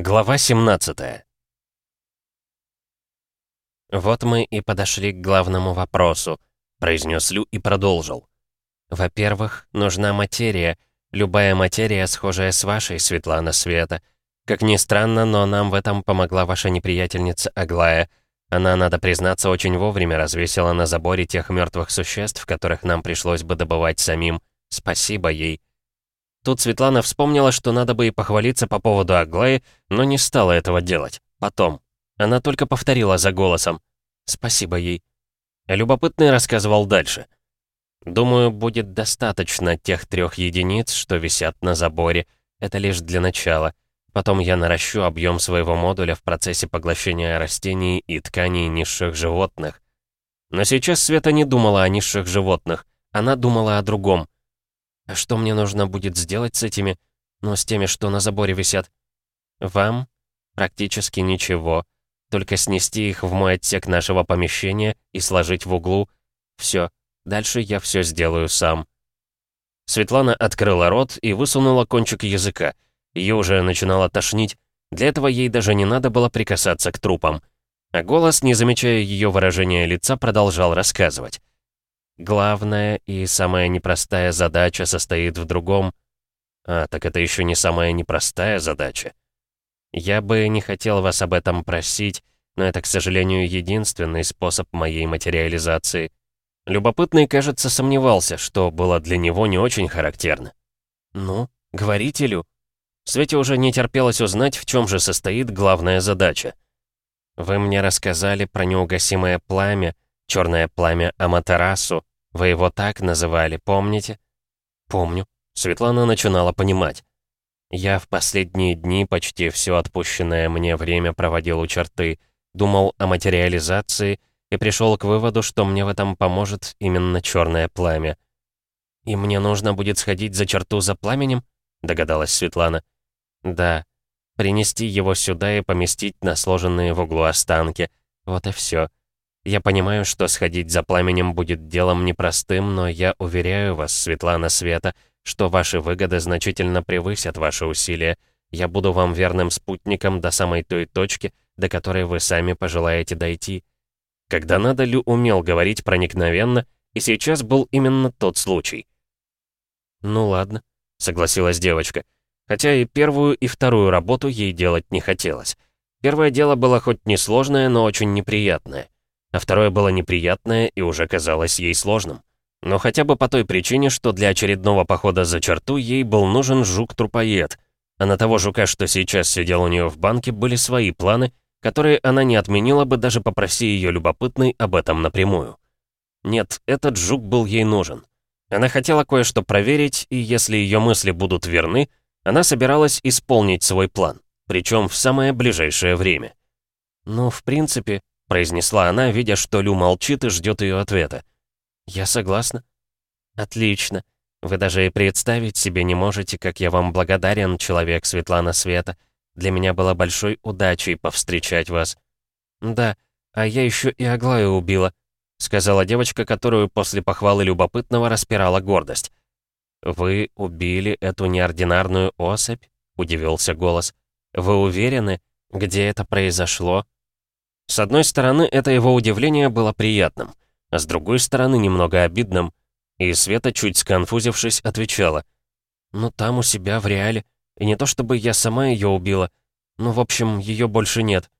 Глава 17 «Вот мы и подошли к главному вопросу», — произнес Лю и продолжил. «Во-первых, нужна материя, любая материя, схожая с вашей, Светлана Света. Как ни странно, но нам в этом помогла ваша неприятельница Аглая. Она, надо признаться, очень вовремя развесила на заборе тех мертвых существ, которых нам пришлось бы добывать самим. Спасибо ей». Тут Светлана вспомнила, что надо бы и похвалиться по поводу Аглаи, но не стала этого делать. Потом. Она только повторила за голосом. «Спасибо ей». Любопытный рассказывал дальше. «Думаю, будет достаточно тех трех единиц, что висят на заборе. Это лишь для начала. Потом я наращу объем своего модуля в процессе поглощения растений и тканей низших животных. Но сейчас Света не думала о низших животных. Она думала о другом — а что мне нужно будет сделать с этими, ну, с теми, что на заборе висят? Вам? Практически ничего. Только снести их в мой отсек нашего помещения и сложить в углу. Все. Дальше я все сделаю сам. Светлана открыла рот и высунула кончик языка. Ее уже начинало тошнить. Для этого ей даже не надо было прикасаться к трупам. А голос, не замечая ее выражения лица, продолжал рассказывать. Главная и самая непростая задача состоит в другом. А, так это еще не самая непростая задача. Я бы не хотел вас об этом просить, но это, к сожалению, единственный способ моей материализации. Любопытный, кажется, сомневался, что было для него не очень характерно. «Ну, говорите, Лю». Свете уже не терпелось узнать, в чем же состоит главная задача. «Вы мне рассказали про неугасимое пламя, черное пламя Аматерасу, вы его так называли, помните?» «Помню». Светлана начинала понимать. «Я в последние дни почти все отпущенное мне время проводил у черты, думал о материализации и пришел к выводу, что мне в этом поможет именно черное пламя. «И мне нужно будет сходить за черту за пламенем?» — догадалась Светлана. «Да. Принести его сюда и поместить на сложенные в углу останки. Вот и все. Я понимаю, что сходить за пламенем будет делом непростым, но я уверяю вас, Светлана Света, что ваши выгоды значительно превысят ваши усилия. Я буду вам верным спутником до самой той точки, до которой вы сами пожелаете дойти. Когда надо, Лю умел говорить проникновенно, и сейчас был именно тот случай. «Ну ладно», — согласилась девочка, хотя и первую, и вторую работу ей делать не хотелось. Первое дело было хоть несложное, но очень неприятное а второе было неприятное и уже казалось ей сложным. Но хотя бы по той причине, что для очередного похода за черту ей был нужен жук-трупоед, а на того жука, что сейчас сидел у нее в банке, были свои планы, которые она не отменила бы, даже попроси ее любопытной об этом напрямую. Нет, этот жук был ей нужен. Она хотела кое-что проверить, и если ее мысли будут верны, она собиралась исполнить свой план, причем в самое ближайшее время. Ну, в принципе, произнесла она, видя, что Лю молчит и ждет ее ответа. «Я согласна». «Отлично. Вы даже и представить себе не можете, как я вам благодарен, человек Светлана Света. Для меня было большой удачей повстречать вас». «Да, а я еще и Аглаю убила», — сказала девочка, которую после похвалы любопытного распирала гордость. «Вы убили эту неординарную особь?» — удивился голос. «Вы уверены, где это произошло?» С одной стороны, это его удивление было приятным, а с другой стороны, немного обидным. И Света, чуть сконфузившись, отвечала. «Ну, там у себя, в реале. И не то чтобы я сама ее убила. Ну, в общем, ее больше нет».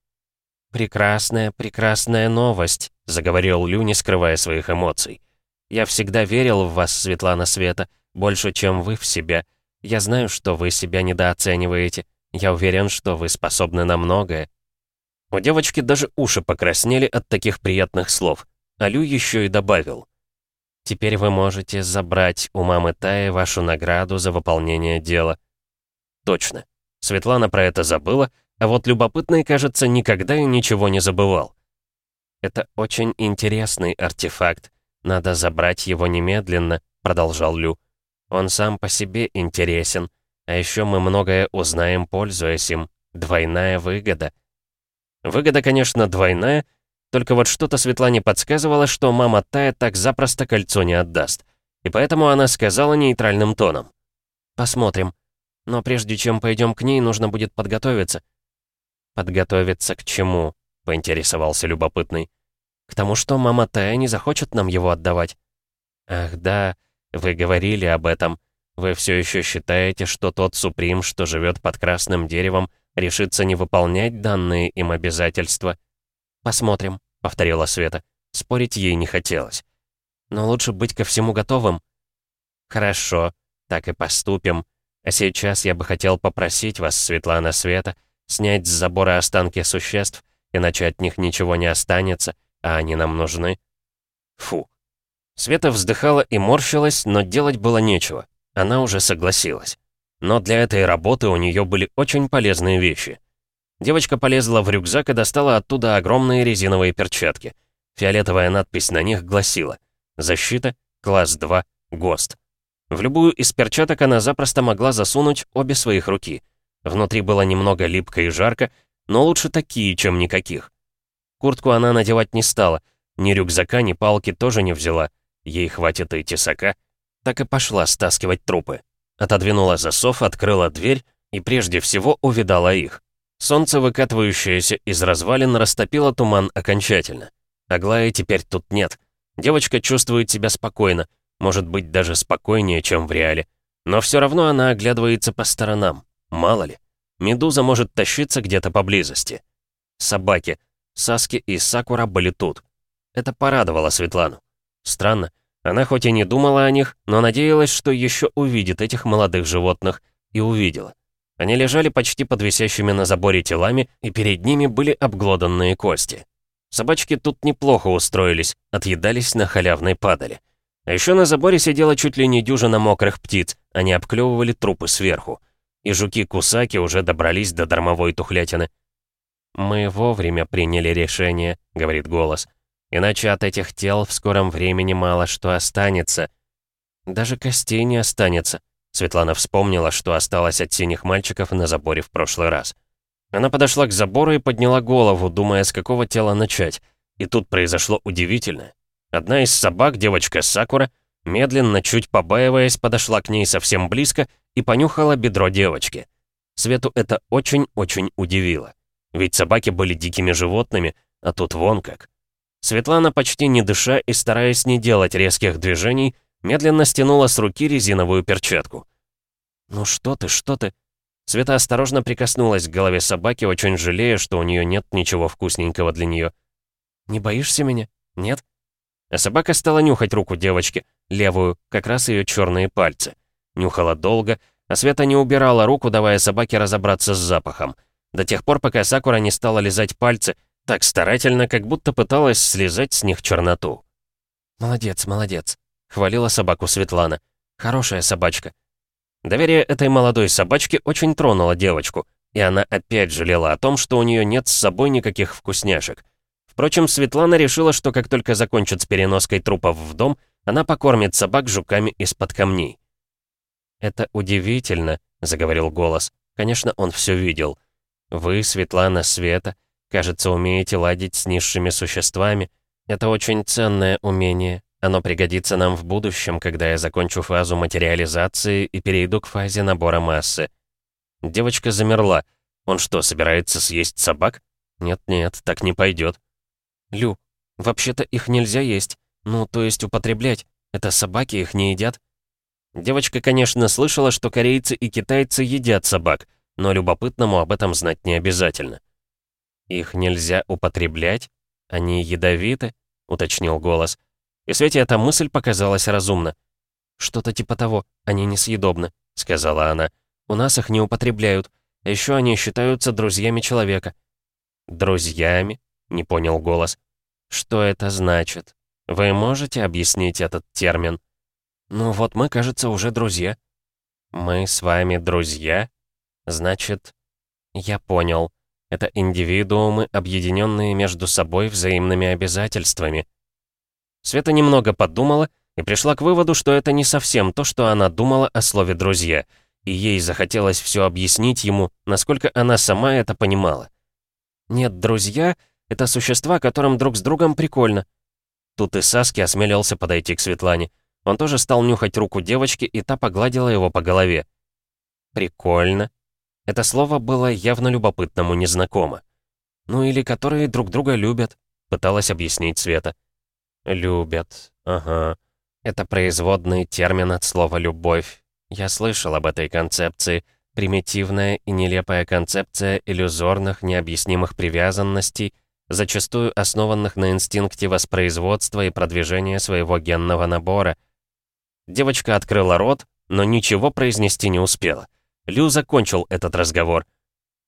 «Прекрасная, прекрасная новость», — заговорил Лю, не скрывая своих эмоций. «Я всегда верил в вас, Светлана Света, больше, чем вы в себя. Я знаю, что вы себя недооцениваете. Я уверен, что вы способны на многое. У девочки даже уши покраснели от таких приятных слов. А Лю еще и добавил. «Теперь вы можете забрать у мамы Таи вашу награду за выполнение дела». Точно. Светлана про это забыла, а вот любопытный, кажется, никогда и ничего не забывал. «Это очень интересный артефакт. Надо забрать его немедленно», — продолжал Лю. «Он сам по себе интересен. А еще мы многое узнаем, пользуясь им. Двойная выгода». Выгода, конечно, двойная, только вот что-то Светлане подсказывало, что мама Тая так запросто кольцо не отдаст. И поэтому она сказала нейтральным тоном. «Посмотрим. Но прежде чем пойдем к ней, нужно будет подготовиться. «Подготовиться к чему?» — поинтересовался любопытный. «К тому, что мама Тая не захочет нам его отдавать». «Ах да, вы говорили об этом. Вы все еще считаете, что тот Суприм, что живет под красным деревом, решится не выполнять данные им обязательства?» «Посмотрим», — повторила Света. Спорить ей не хотелось. «Но лучше быть ко всему готовым». «Хорошо, так и поступим. А сейчас я бы хотел попросить вас, Светлана Света, снять с забора останки существ, иначе от них ничего не останется, а они нам нужны». Фу. Света вздыхала и морщилась, но делать было нечего. Она уже согласилась. Но для этой работы у нее были очень полезные вещи. Девочка полезла в рюкзак и достала оттуда огромные резиновые перчатки. Фиолетовая надпись на них гласила «Защита, класс 2, ГОСТ». В любую из перчаток она запросто могла засунуть обе своих руки. Внутри было немного липко и жарко, но лучше такие, чем никаких. Куртку она надевать не стала, ни рюкзака, ни палки тоже не взяла. Ей хватит и тесака. Так и пошла стаскивать трупы. Отодвинула засов, открыла дверь и прежде всего увидала их. Солнце, выкатывающееся из развалин, растопило туман окончательно. Аглаи теперь тут нет. Девочка чувствует себя спокойно, может быть, даже спокойнее, чем в реале. Но все равно она оглядывается по сторонам. Мало ли. Медуза может тащиться где-то поблизости. Собаки. Саски и Сакура были тут. Это порадовало Светлану. Странно. Она хоть и не думала о них, но надеялась, что еще увидит этих молодых животных. И увидела. Они лежали почти под висящими на заборе телами, и перед ними были обглоданные кости. Собачки тут неплохо устроились, отъедались на халявной падали. А еще на заборе сидела чуть ли не дюжина мокрых птиц, они обклевывали трупы сверху. И жуки-кусаки уже добрались до дармовой тухлятины. «Мы вовремя приняли решение», — говорит голос. «Иначе от этих тел в скором времени мало что останется. Даже костей не останется», — Светлана вспомнила, что осталось от синих мальчиков на заборе в прошлый раз. Она подошла к забору и подняла голову, думая, с какого тела начать. И тут произошло удивительное. Одна из собак, девочка Сакура, медленно, чуть побаиваясь, подошла к ней совсем близко и понюхала бедро девочки. Свету это очень-очень удивило. Ведь собаки были дикими животными, а тут вон как. Светлана, почти не дыша и стараясь не делать резких движений, медленно стянула с руки резиновую перчатку. «Ну что ты, что ты?» Света осторожно прикоснулась к голове собаки, очень жалея, что у нее нет ничего вкусненького для нее. «Не боишься меня? Нет?» А собака стала нюхать руку девочки, левую, как раз ее черные пальцы. Нюхала долго, а Света не убирала руку, давая собаке разобраться с запахом. До тех пор, пока Сакура не стала лизать пальцы, так старательно, как будто пыталась слезать с них черноту. «Молодец, молодец», — хвалила собаку Светлана. «Хорошая собачка». Доверие этой молодой собачки очень тронуло девочку, и она опять жалела о том, что у нее нет с собой никаких вкусняшек. Впрочем, Светлана решила, что как только закончит с переноской трупов в дом, она покормит собак жуками из-под камней. «Это удивительно», — заговорил голос. Конечно, он все видел. «Вы, Светлана Света, кажется, умеете ладить с низшими существами. Это очень ценное умение. Оно пригодится нам в будущем, когда я закончу фазу материализации и перейду к фазе набора массы». Девочка замерла. Он что, собирается съесть собак? Нет-нет, так не пойдет. «Лю, вообще-то их нельзя есть. Ну, то есть употреблять. Это собаки их не едят». Девочка, конечно, слышала, что корейцы и китайцы едят собак, но любопытному об этом знать не обязательно. «Их нельзя употреблять? Они ядовиты?» — уточнил голос. И Свете эта мысль показалась разумна. «Что-то типа того, они несъедобны», — сказала она. «У нас их не употребляют. А еще они считаются друзьями человека». «Друзьями?» — не понял голос. «Что это значит? Вы можете объяснить этот термин?» «Ну вот мы, кажется, уже друзья». «Мы с вами друзья? Значит...» «Я понял. Это индивидуумы, объединенные между собой взаимными обязательствами». Света немного подумала и пришла к выводу, что это не совсем то, что она думала о слове «друзья», и ей захотелось все объяснить ему, насколько она сама это понимала. «Нет, друзья это существа, которым друг с другом прикольно». Тут и Саски осмелился подойти к Светлане. Он тоже стал нюхать руку девочки, и та погладила его по голове. «Прикольно». Это слово было явно любопытному незнакомо. «Ну или которые друг друга любят», — пыталась объяснить Света. «Любят, ага. Это производный термин от слова «любовь». Я слышал об этой концепции. Примитивная и нелепая концепция иллюзорных, необъяснимых привязанностей, зачастую основанных на инстинкте воспроизводства и продвижения своего генного набора. Девочка открыла рот, но ничего произнести не успела. Лю закончил этот разговор.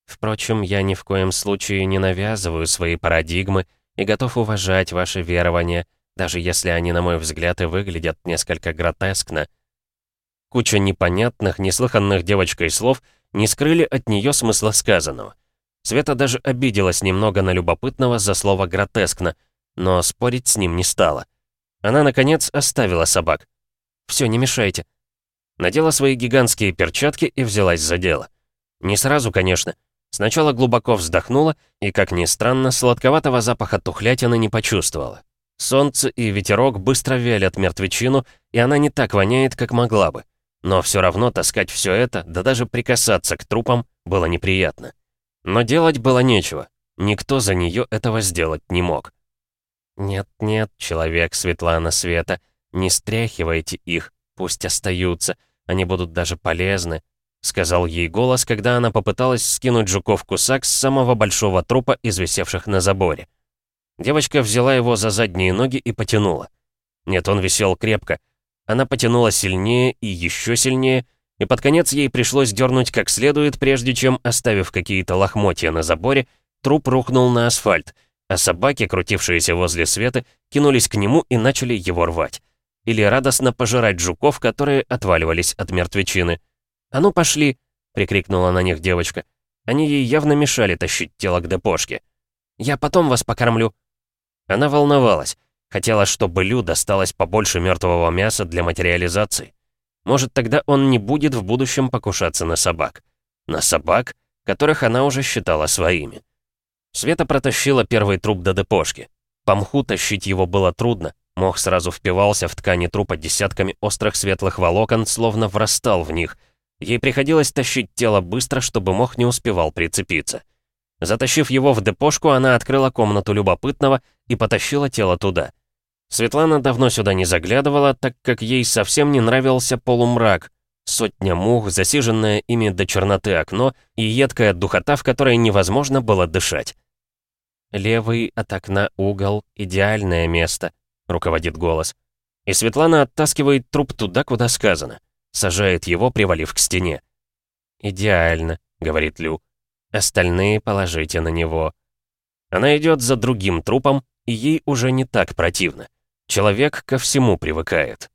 Впрочем, я ни в коем случае не навязываю свои парадигмы и готов уважать ваши верования, даже если они, на мой взгляд, и выглядят несколько гротескно. Куча непонятных, неслыханных девочкой слов не скрыли от нее смысла сказанного. Света даже обиделась немного на любопытного за слово «гротескно», но спорить с ним не стала. Она, наконец, оставила собак. «Все, не мешайте», надела свои гигантские перчатки и взялась за дело. Не сразу, конечно. Сначала глубоко вздохнула и, как ни странно, сладковатого запаха тухлятины не почувствовала. Солнце и ветерок быстро вялят мертвечину, и она не так воняет, как могла бы. Но все равно таскать все это, да даже прикасаться к трупам, было неприятно. Но делать было нечего. Никто за нее этого сделать не мог. «Нет-нет, человек Светлана Света, не стряхивайте их, пусть остаются. Они будут даже полезны», — сказал ей голос, когда она попыталась скинуть жуков-кусак с самого большого трупа из на заборе. Девочка взяла его за задние ноги и потянула. Нет, он висел крепко. Она потянула сильнее и еще сильнее, и под конец ей пришлось дернуть как следует, прежде чем, оставив какие-то лохмотья на заборе, труп рухнул на асфальт, а собаки, крутившиеся возле Светы, кинулись к нему и начали его рвать или радостно пожирать жуков, которые отваливались от мертвечины. «А ну пошли!» — прикрикнула на них девочка. Они ей явно мешали тащить тело к депошке. «Я потом вас покормлю!» Она волновалась. Хотела, чтобы Лю досталось побольше мертвого мяса для материализации. Может, тогда он не будет в будущем покушаться на собак. На собак, которых она уже считала своими. Света протащила первый труп до депошки. По мху тащить его было трудно, Мох сразу впивался в ткани трупа десятками острых светлых волокон, словно врастал в них. Ей приходилось тащить тело быстро, чтобы мох не успевал прицепиться. Затащив его в депошку, она открыла комнату любопытного и потащила тело туда. Светлана давно сюда не заглядывала, так как ей совсем не нравился полумрак. Сотня мух, засиженное ими до черноты окно и едкая духота, в которой невозможно было дышать. Левый от окна угол — идеальное место, руководит голос. И Светлана оттаскивает труп туда, куда сказано. Сажает его, привалив к стене. «Идеально», — говорит Лю. «Остальные положите на него». Она идет за другим трупом, и ей уже не так противно. Человек ко всему привыкает.